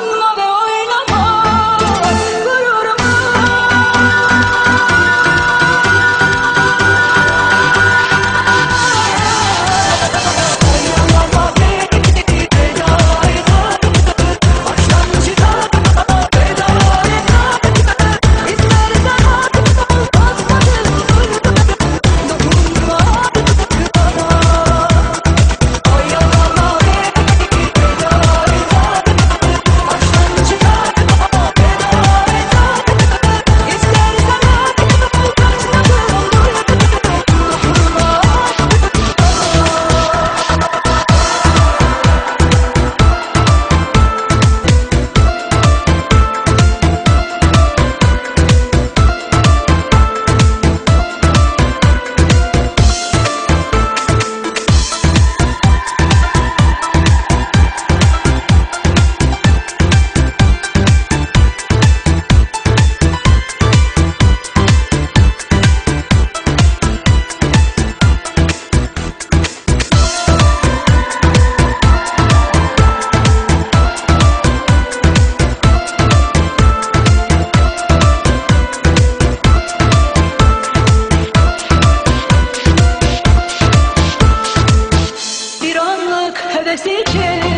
Bunları Alexei Chen.